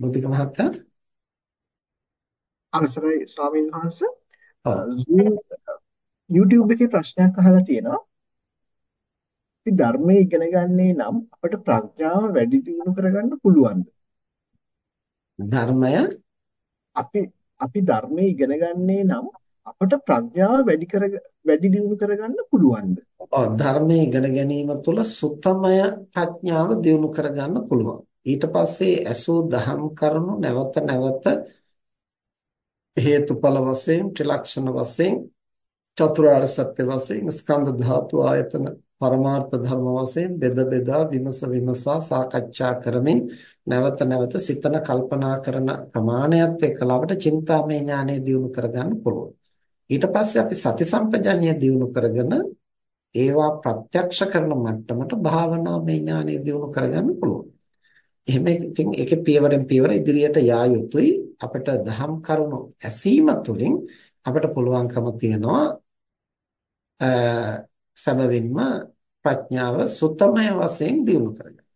බුද්ධික මහත්තයා අවසරයි ස්වාමීන් වහන්සේ YouTube එකේ ප්‍රශ්නයක් අහලා තියෙනවා. අපි ධර්මයේ ඉගෙන ගන්නේ නම් අපට ප්‍රඥාව වැඩි දියුණු කරගන්න පුළුවන්ද? ධර්මය අපි අපි ධර්මයේ ඉගෙන ගන්නේ නම් අපට ප්‍රඥාව වැඩි කර වැඩි දියුණු කරගන්න පුළුවන්ද? ඔව් ධර්මයේ ඉගෙන ගැනීම තුළ සුත්තමය ප්‍රඥාව දියුණු කරගන්න පුළුවන්. ඊට පස්සේ ඇසූ දහම් කරුණු නැවත නැවත හේතුඵල වශයෙන් ත්‍රිලක්ෂණ වශයෙන් චතුරාර්ය සත්‍ය වශයෙන් ස්කන්ධ ධාතු ආයතන පරමාර්ථ ධර්ම වශයෙන් බෙද බෙදා විමස විමසා සාකච්ඡා කරමින් නැවත නැවත සිතන කල්පනා කරන ප්‍රමාණයත් එක්කලා අපිට චින්තාමය ඥානය දියුණු කරගන්න පුළුවන්. ඊට පස්සේ අපි සති සම්පජඤ්ඤය දියුණු කරගෙන ඒවා ප්‍රත්‍යක්ෂ කරන මට්ටමට භාවනාමය ඥානය දියුණු කරගන්න පුළුවන්. එහෙම ඉතින් ඒකේ පියවරෙන් පියවර ඉදිරියට යා යුතුයි අපිට දහම් කරුණු ඇසීම තුළින් අපිට පුළුවන්කම තියනවා සැබවින්ම ප්‍රඥාව සුත්තමය වශයෙන් දියුණු කරගන්න.